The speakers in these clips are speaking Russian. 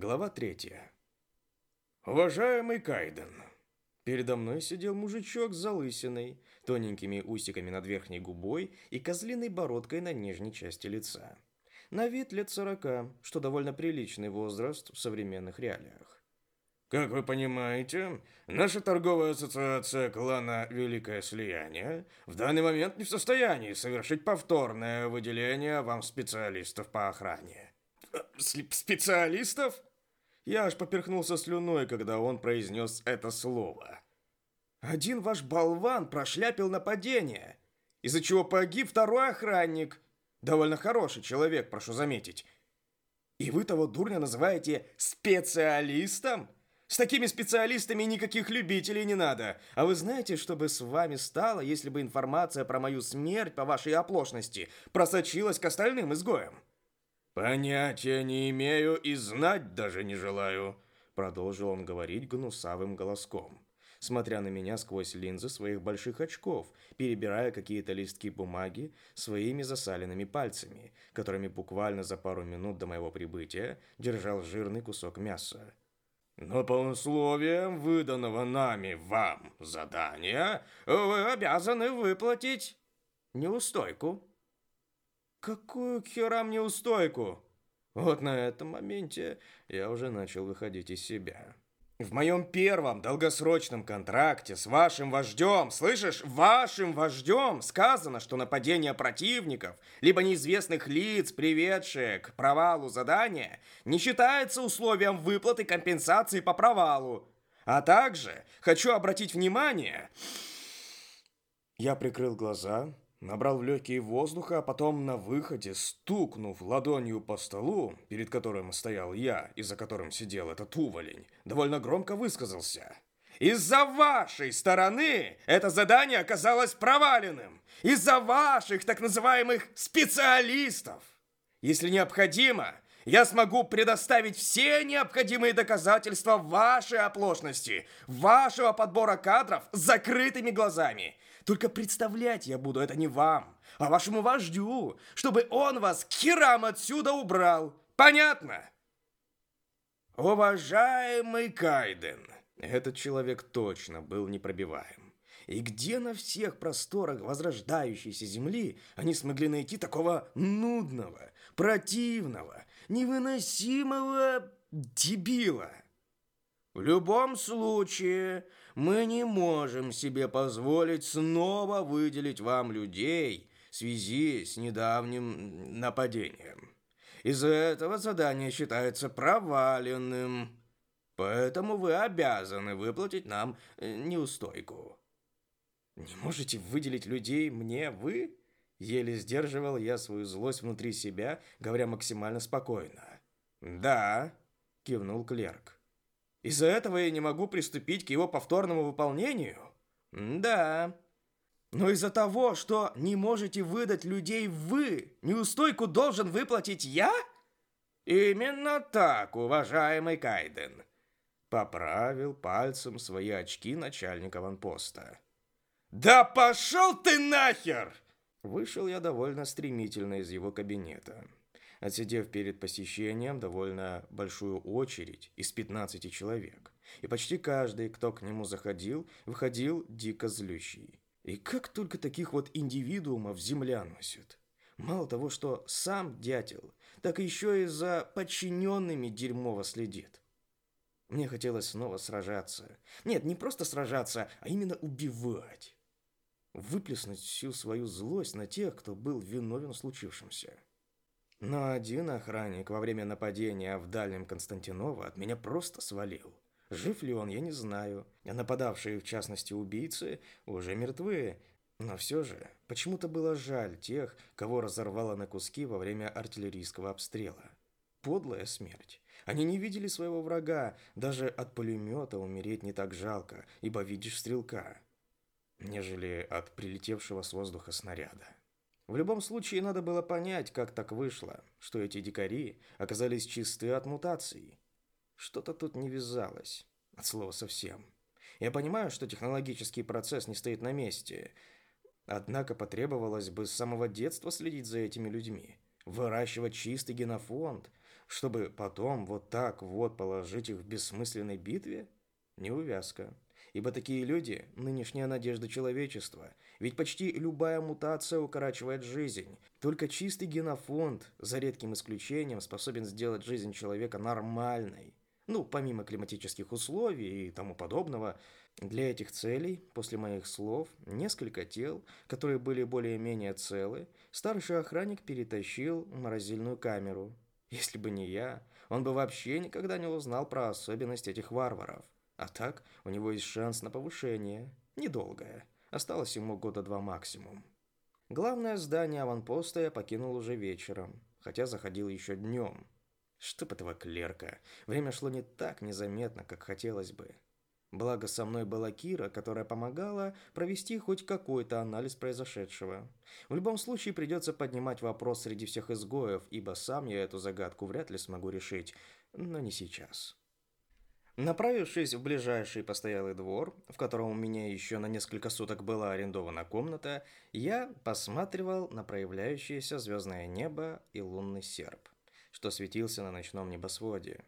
Глава третья. Уважаемый Кайден. Передо мной сидел мужичок с залысиной, тоненькими усиками над верхней губой и козлиной бородкой на нижней части лица. На вид лет сорока, что довольно приличный возраст в современных реалиях. Как вы понимаете, наша торговая ассоциация клана Великое Слияние в данный момент не в состоянии совершить повторное выделение вам специалистов по охране. Специалистов? Я аж поперхнулся слюной, когда он произнес это слово. Один ваш болван прошляпил нападение, из-за чего погиб второй охранник. Довольно хороший человек, прошу заметить. И вы того дурня называете специалистом? С такими специалистами никаких любителей не надо. А вы знаете, что бы с вами стало, если бы информация про мою смерть по вашей оплошности просочилась к остальным изгоям? «Понятия не имею и знать даже не желаю», — продолжил он говорить гнусавым голоском, смотря на меня сквозь линзы своих больших очков, перебирая какие-то листки бумаги своими засаленными пальцами, которыми буквально за пару минут до моего прибытия держал жирный кусок мяса. Но по условиям выданного нами вам задания вы обязаны выплатить неустойку. Какую к херам неустойку? Вот на этом моменте я уже начал выходить из себя. В моем первом долгосрочном контракте с вашим вождем, слышишь, вашим вождем сказано, что нападение противников, либо неизвестных лиц, приведшие к провалу задания, не считается условием выплаты компенсации по провалу. А также хочу обратить внимание... Я прикрыл глаза, Набрал в легкие воздуха, а потом на выходе, стукнув ладонью по столу, перед которым стоял я и за которым сидел этот уволень, довольно громко высказался. Из-за вашей стороны это задание оказалось проваленным. Из-за ваших так называемых специалистов. Если необходимо, я смогу предоставить все необходимые доказательства вашей оплошности, вашего подбора кадров с закрытыми глазами. Только представлять я буду это не вам, а вашему вождю, чтобы он вас к херам отсюда убрал. Понятно? Уважаемый Кайден, этот человек точно был непробиваем. И где на всех просторах возрождающейся земли они смогли найти такого нудного, противного, невыносимого дебила? В любом случае, мы не можем себе позволить снова выделить вам людей в связи с недавним нападением. Из-за этого задание считается проваленным, поэтому вы обязаны выплатить нам э, неустойку. Не можете выделить людей мне вы? Еле сдерживал я свою злость внутри себя, говоря максимально спокойно. «Да», — кивнул клерк. Из-за этого я не могу приступить к его повторному выполнению? Да. Но из-за того, что не можете выдать людей вы, неустойку должен выплатить я? Именно так, уважаемый Кайден. Поправил пальцем свои очки начальник аванпоста. «Да пошел ты нахер!» Вышел я довольно стремительно из его кабинета отсидев перед посещением довольно большую очередь из 15 человек. И почти каждый, кто к нему заходил, выходил дико злющий. И как только таких вот индивидуумов земля носит. Мало того, что сам дятел, так еще и за подчиненными дерьмово следит. Мне хотелось снова сражаться. Нет, не просто сражаться, а именно убивать. Выплеснуть всю свою злость на тех, кто был виновен в случившемся. Но один охранник во время нападения в Дальнем Константиново от меня просто свалил. Жив ли он, я не знаю. А нападавшие, в частности убийцы, уже мертвы. Но все же, почему-то было жаль тех, кого разорвало на куски во время артиллерийского обстрела. Подлая смерть. Они не видели своего врага, даже от пулемета умереть не так жалко, ибо видишь стрелка, нежели от прилетевшего с воздуха снаряда. В любом случае, надо было понять, как так вышло, что эти дикари оказались чисты от мутаций. Что-то тут не вязалось, от слова совсем. Я понимаю, что технологический процесс не стоит на месте, однако потребовалось бы с самого детства следить за этими людьми, выращивать чистый генофонд, чтобы потом вот так вот положить их в бессмысленной битве? Неувязка. Ибо такие люди – нынешняя надежда человечества. Ведь почти любая мутация укорачивает жизнь. Только чистый генофонд, за редким исключением, способен сделать жизнь человека нормальной. Ну, помимо климатических условий и тому подобного, для этих целей, после моих слов, несколько тел, которые были более-менее целы, старший охранник перетащил в морозильную камеру. Если бы не я, он бы вообще никогда не узнал про особенность этих варваров. А так, у него есть шанс на повышение. Недолгое. Осталось ему года два максимум. Главное здание аванпоста я покинул уже вечером, хотя заходил еще днем. Чтоб этого клерка. Время шло не так незаметно, как хотелось бы. Благо со мной была Кира, которая помогала провести хоть какой-то анализ произошедшего. В любом случае придется поднимать вопрос среди всех изгоев, ибо сам я эту загадку вряд ли смогу решить, но не сейчас. Направившись в ближайший постоялый двор, в котором у меня еще на несколько суток была арендована комната, я посматривал на проявляющееся звездное небо и лунный серп, что светился на ночном небосводе.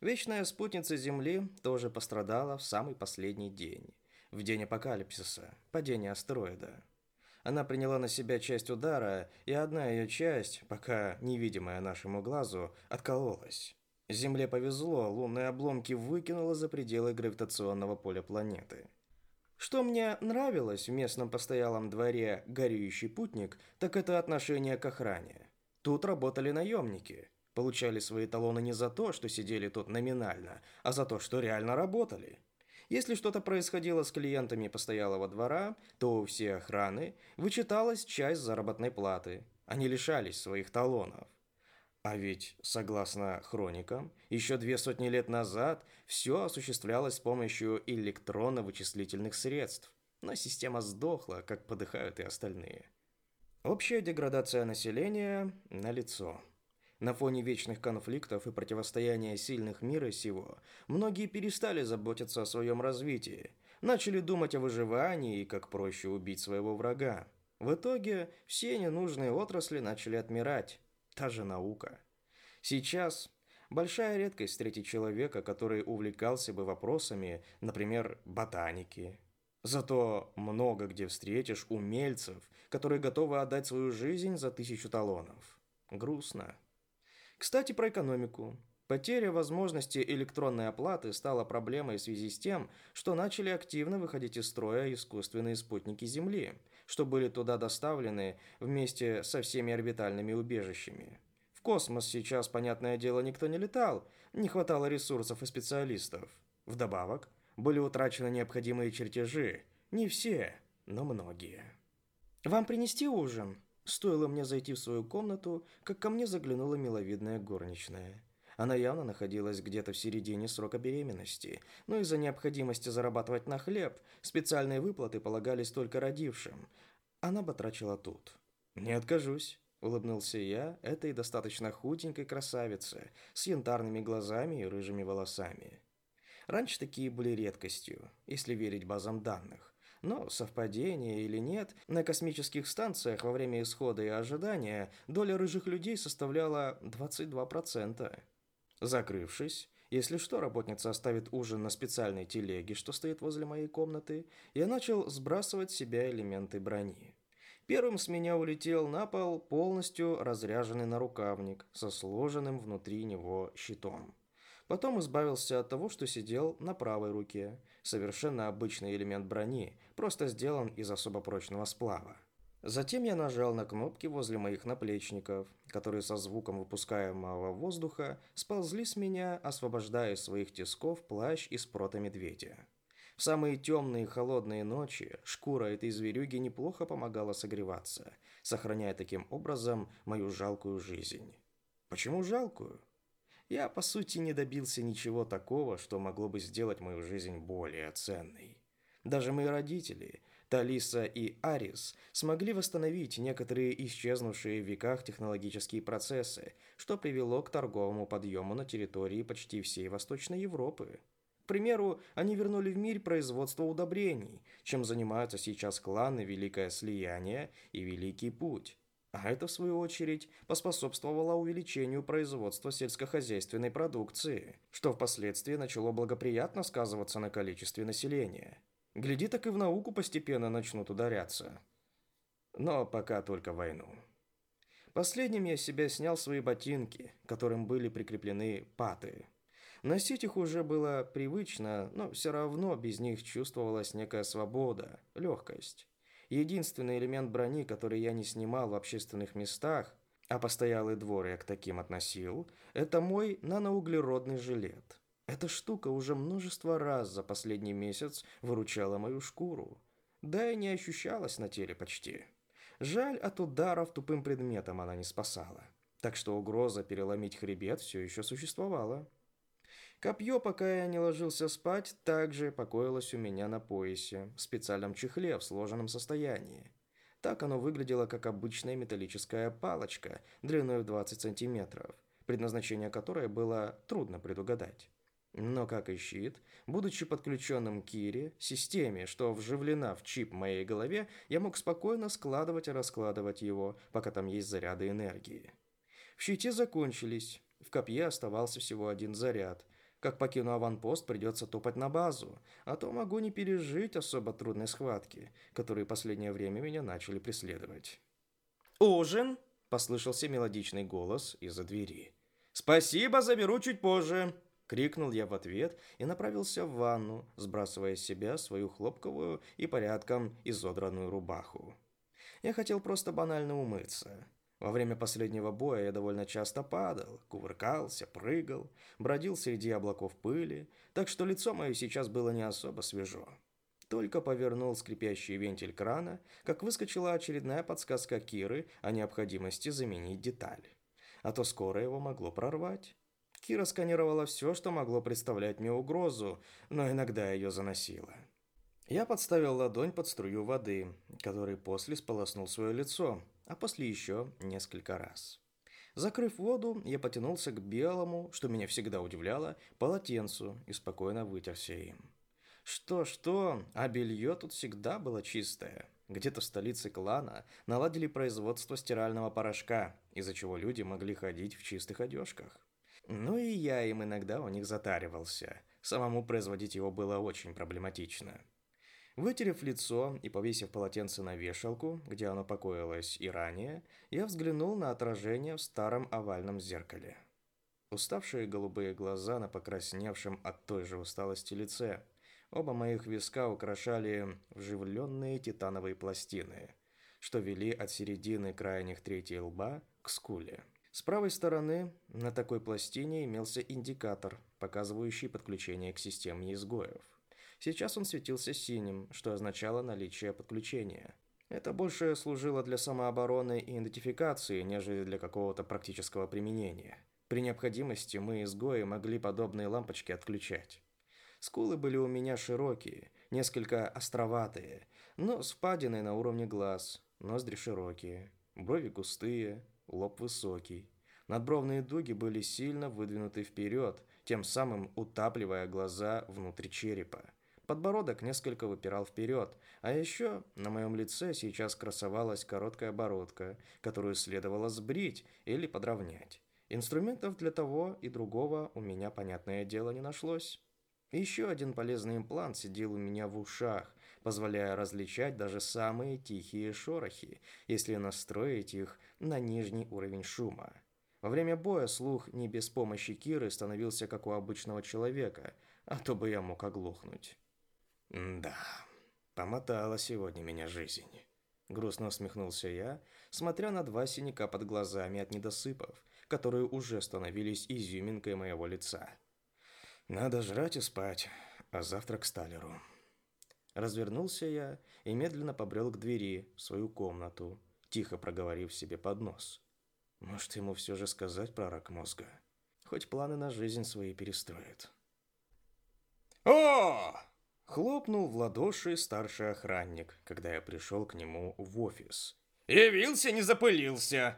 Вечная спутница Земли тоже пострадала в самый последний день, в день апокалипсиса, падения астероида. Она приняла на себя часть удара, и одна ее часть, пока невидимая нашему глазу, откололась. Земле повезло, лунные обломки выкинуло за пределы гравитационного поля планеты. Что мне нравилось в местном постоялом дворе «Горюющий путник», так это отношение к охране. Тут работали наемники – Получали свои талоны не за то, что сидели тут номинально, а за то, что реально работали. Если что-то происходило с клиентами постоялого двора, то у всей охраны вычиталась часть заработной платы. Они лишались своих талонов. А ведь, согласно хроникам, еще две сотни лет назад все осуществлялось с помощью электронно-вычислительных средств. Но система сдохла, как подыхают и остальные. Общая деградация населения налицо. На фоне вечных конфликтов и противостояния сильных мира сего, многие перестали заботиться о своем развитии, начали думать о выживании и как проще убить своего врага. В итоге все ненужные отрасли начали отмирать. Та же наука. Сейчас большая редкость встретить человека, который увлекался бы вопросами, например, ботаники. Зато много где встретишь умельцев, которые готовы отдать свою жизнь за тысячу талонов. Грустно. Кстати, про экономику. Потеря возможности электронной оплаты стала проблемой в связи с тем, что начали активно выходить из строя искусственные спутники Земли, что были туда доставлены вместе со всеми орбитальными убежищами. В космос сейчас, понятное дело, никто не летал, не хватало ресурсов и специалистов. Вдобавок, были утрачены необходимые чертежи. Не все, но многие. «Вам принести ужин?» Стоило мне зайти в свою комнату, как ко мне заглянула миловидная горничная. Она явно находилась где-то в середине срока беременности, но из-за необходимости зарабатывать на хлеб специальные выплаты полагались только родившим. Она батрачила тут. «Не откажусь», — улыбнулся я этой достаточно худенькой красавице с янтарными глазами и рыжими волосами. Раньше такие были редкостью, если верить базам данных. Но, совпадение или нет, на космических станциях во время исхода и ожидания доля рыжих людей составляла 22%. Закрывшись, если что, работница оставит ужин на специальной телеге, что стоит возле моей комнаты, я начал сбрасывать с себя элементы брони. Первым с меня улетел на пол полностью разряженный нарукавник со сложенным внутри него щитом. Потом избавился от того, что сидел на правой руке. Совершенно обычный элемент брони, просто сделан из особо прочного сплава. Затем я нажал на кнопки возле моих наплечников, которые со звуком выпускаемого воздуха сползли с меня, освобождая из своих тисков плащ из прота медведя. В самые темные холодные ночи шкура этой зверюги неплохо помогала согреваться, сохраняя таким образом мою жалкую жизнь. Почему жалкую? Я, по сути, не добился ничего такого, что могло бы сделать мою жизнь более ценной. Даже мои родители, Талиса и Арис, смогли восстановить некоторые исчезнувшие в веках технологические процессы, что привело к торговому подъему на территории почти всей Восточной Европы. К примеру, они вернули в мир производство удобрений, чем занимаются сейчас кланы Великое Слияние и Великий Путь. А это, в свою очередь, поспособствовало увеличению производства сельскохозяйственной продукции, что впоследствии начало благоприятно сказываться на количестве населения. Гляди, так и в науку постепенно начнут ударяться. Но пока только войну. Последним я с себя снял свои ботинки, которым были прикреплены паты. Носить их уже было привычно, но все равно без них чувствовалась некая свобода, легкость. Единственный элемент брони, который я не снимал в общественных местах, а постоялый двор я к таким относил, это мой наноуглеродный жилет. Эта штука уже множество раз за последний месяц выручала мою шкуру. Да и не ощущалась на теле почти. Жаль, от ударов тупым предметом она не спасала. Так что угроза переломить хребет все еще существовала. Копье, пока я не ложился спать, также покоилось у меня на поясе, в специальном чехле в сложенном состоянии. Так оно выглядело, как обычная металлическая палочка длиной в 20 сантиметров, предназначение которой было трудно предугадать. Но как и щит, будучи подключенным к Кире, системе, что вживлена в чип моей голове, я мог спокойно складывать и раскладывать его, пока там есть заряды энергии. В щите закончились, в копье оставался всего один заряд, как покину аванпост, придется топать на базу, а то могу не пережить особо трудной схватки, которые последнее время меня начали преследовать. «Ужин?» – послышался мелодичный голос из-за двери. «Спасибо, заберу чуть позже!» – крикнул я в ответ и направился в ванну, сбрасывая с себя свою хлопковую и порядком изодранную рубаху. Я хотел просто банально умыться – во время последнего боя я довольно часто падал, кувыркался, прыгал, бродил среди облаков пыли, так что лицо мое сейчас было не особо свежо. Только повернул скрипящий вентиль крана, как выскочила очередная подсказка Киры о необходимости заменить деталь. А то скоро его могло прорвать. Кира сканировала все, что могло представлять мне угрозу, но иногда ее заносило. Я подставил ладонь под струю воды, который после сполоснул свое лицо, а после еще несколько раз. Закрыв воду, я потянулся к белому, что меня всегда удивляло, полотенцу и спокойно вытерся им. Что-что, а белье тут всегда было чистое. Где-то в столице клана наладили производство стирального порошка, из-за чего люди могли ходить в чистых одежках. Ну и я им иногда у них затаривался. Самому производить его было очень проблематично. Вытерев лицо и повесив полотенце на вешалку, где оно покоилось и ранее, я взглянул на отражение в старом овальном зеркале. Уставшие голубые глаза на покрасневшем от той же усталости лице. Оба моих виска украшали вживленные титановые пластины, что вели от середины крайних третьей лба к скуле. С правой стороны на такой пластине имелся индикатор, показывающий подключение к системе изгоев. Сейчас он светился синим, что означало наличие подключения. Это больше служило для самообороны и идентификации, нежели для какого-то практического применения. При необходимости мы, изгои, могли подобные лампочки отключать. Скулы были у меня широкие, несколько островатые, но с на уровне глаз, ноздри широкие, брови густые, лоб высокий. Надбровные дуги были сильно выдвинуты вперед, тем самым утапливая глаза внутрь черепа. Подбородок несколько выпирал вперед, а еще на моем лице сейчас красовалась короткая бородка, которую следовало сбрить или подровнять. Инструментов для того и другого у меня, понятное дело, не нашлось. Еще один полезный имплант сидел у меня в ушах, позволяя различать даже самые тихие шорохи, если настроить их на нижний уровень шума. Во время боя слух не без помощи Киры становился как у обычного человека, а то бы я мог оглохнуть. Да, помотала сегодня меня жизнь. Грустно усмехнулся я, смотря на два синяка под глазами от недосыпов, которые уже становились изюминкой моего лица. Надо жрать и спать, а завтра к Сталеру. Развернулся я и медленно побрел к двери в свою комнату, тихо проговорив себе под нос. Может, ему все же сказать про рак мозга? Хоть планы на жизнь свои перестроит. «О!» Хлопнул в ладоши старший охранник, когда я пришел к нему в офис. «Явился, не запылился!»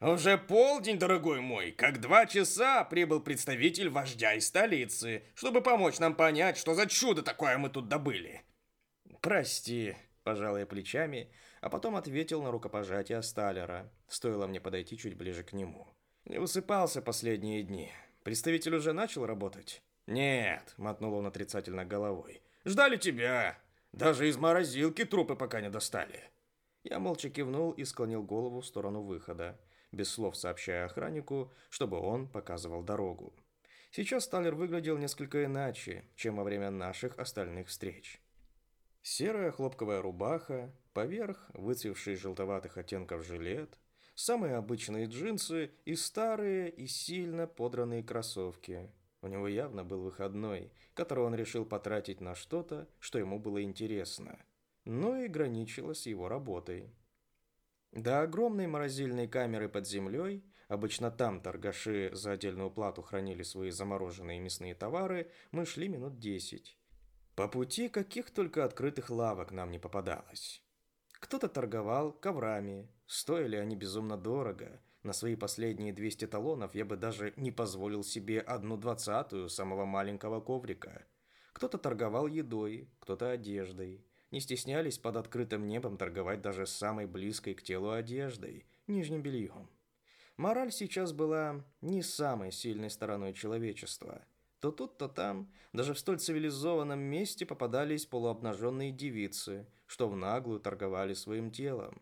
«Уже полдень, дорогой мой, как два часа прибыл представитель вождя из столицы, чтобы помочь нам понять, что за чудо такое мы тут добыли». «Прости», Пожал я плечами, а потом ответил на рукопожатие Сталлера. Стоило мне подойти чуть ближе к нему. Не высыпался последние дни. Представитель уже начал работать? Нет, мотнул он отрицательно головой. Ждали тебя. Даже из морозилки трупы пока не достали. Я молча кивнул и склонил голову в сторону выхода, без слов сообщая охраннику, чтобы он показывал дорогу. Сейчас Сталлер выглядел несколько иначе, чем во время наших остальных встреч. Серая хлопковая рубаха, поверх выцвевший желтоватых оттенков жилет, самые обычные джинсы и старые и сильно подранные кроссовки. У него явно был выходной, который он решил потратить на что-то, что ему было интересно, но и граничило с его работой. До огромной морозильной камеры под землей, обычно там торгаши за отдельную плату хранили свои замороженные мясные товары, мы шли минут десять. По пути каких только открытых лавок нам не попадалось. Кто-то торговал коврами, стоили они безумно дорого. На свои последние 200 талонов я бы даже не позволил себе одну двадцатую самого маленького коврика. Кто-то торговал едой, кто-то одеждой. Не стеснялись под открытым небом торговать даже самой близкой к телу одеждой, нижним бельем. Мораль сейчас была не самой сильной стороной человечества – то тут, то там, даже в столь цивилизованном месте попадались полуобнаженные девицы, что в наглую торговали своим телом.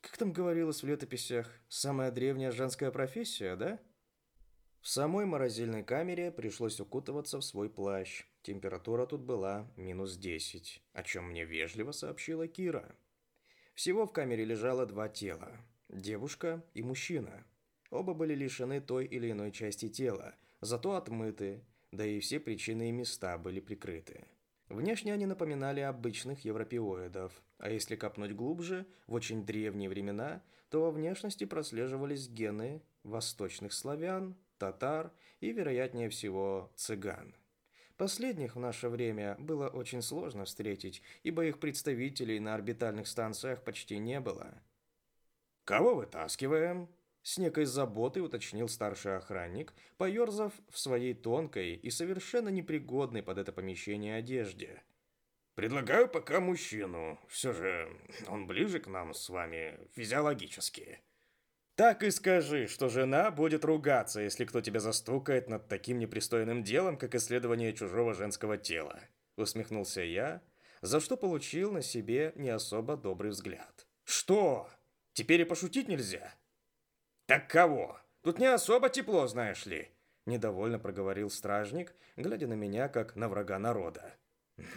Как там говорилось в летописях, самая древняя женская профессия, да? В самой морозильной камере пришлось укутываться в свой плащ. Температура тут была минус 10, о чем мне вежливо сообщила Кира. Всего в камере лежало два тела – девушка и мужчина. Оба были лишены той или иной части тела, зато отмыты, да и все причины и места были прикрыты. Внешне они напоминали обычных европеоидов, а если копнуть глубже, в очень древние времена, то во внешности прослеживались гены восточных славян, татар и, вероятнее всего, цыган. Последних в наше время было очень сложно встретить, ибо их представителей на орбитальных станциях почти не было. «Кого вытаскиваем?» С некой заботой уточнил старший охранник, поерзав в своей тонкой и совершенно непригодной под это помещение одежде. «Предлагаю пока мужчину. Все же он ближе к нам с вами физиологически». «Так и скажи, что жена будет ругаться, если кто тебя застукает над таким непристойным делом, как исследование чужого женского тела», усмехнулся я, за что получил на себе не особо добрый взгляд. «Что? Теперь и пошутить нельзя?» «Так кого? Тут не особо тепло, знаешь ли», – недовольно проговорил стражник, глядя на меня, как на врага народа.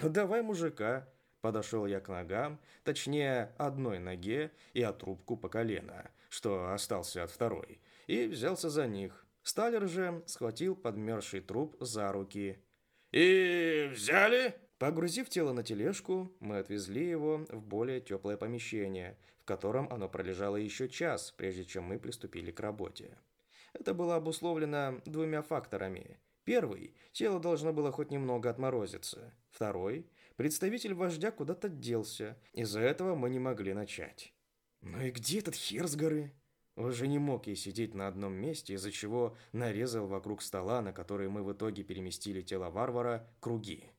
«Ну давай мужика», – подошел я к ногам, точнее, одной ноге и от трубку по колено, что остался от второй, и взялся за них. Сталер же схватил подмерзший труп за руки. «И взяли?» Погрузив тело на тележку, мы отвезли его в более теплое помещение, в котором оно пролежало еще час, прежде чем мы приступили к работе. Это было обусловлено двумя факторами. Первый – тело должно было хоть немного отморозиться. Второй – представитель вождя куда-то делся, из-за этого мы не могли начать. «Ну и где этот хер с горы?» Уже не мог я сидеть на одном месте, из-за чего нарезал вокруг стола, на который мы в итоге переместили тело варвара, круги.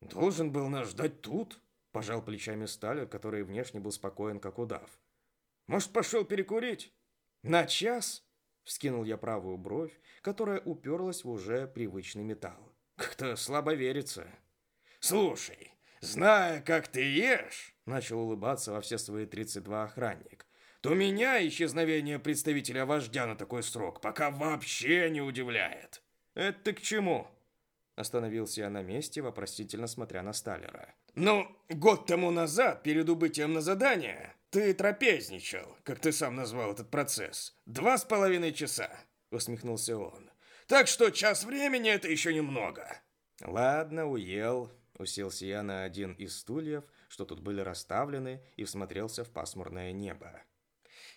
«Должен был нас ждать тут?» – пожал плечами Сталер, который внешне был спокоен, как удав. «Может, пошел перекурить?» «На час?» – вскинул я правую бровь, которая уперлась в уже привычный металл. «Как-то слабо верится». «Слушай, зная, как ты ешь», – начал улыбаться во все свои 32 охранник, то меня исчезновение представителя вождя на такой срок пока вообще не удивляет. «Это ты к чему?» Остановился я на месте, вопросительно смотря на Сталлера. «Ну, год тому назад, перед убытием на задание, ты трапезничал, как ты сам назвал этот процесс. Два с половиной часа», — усмехнулся он. «Так что час времени — это еще немного». «Ладно, уел», — уселся я на один из стульев, что тут были расставлены, и всмотрелся в пасмурное небо.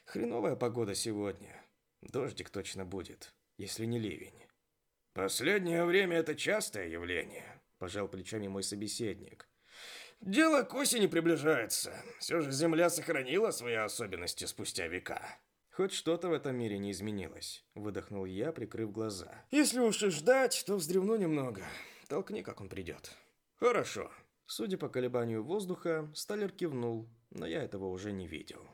«Хреновая погода сегодня. Дождик точно будет, если не ливень». Последнее время это частое явление, пожал плечами мой собеседник. Дело к осени приближается. Все же Земля сохранила свои особенности спустя века. Хоть что-то в этом мире не изменилось, выдохнул я, прикрыв глаза. Если уж и ждать, то вздревну немного. Толкни, как он придет. Хорошо. Судя по колебанию воздуха, Сталлер кивнул, но я этого уже не видел.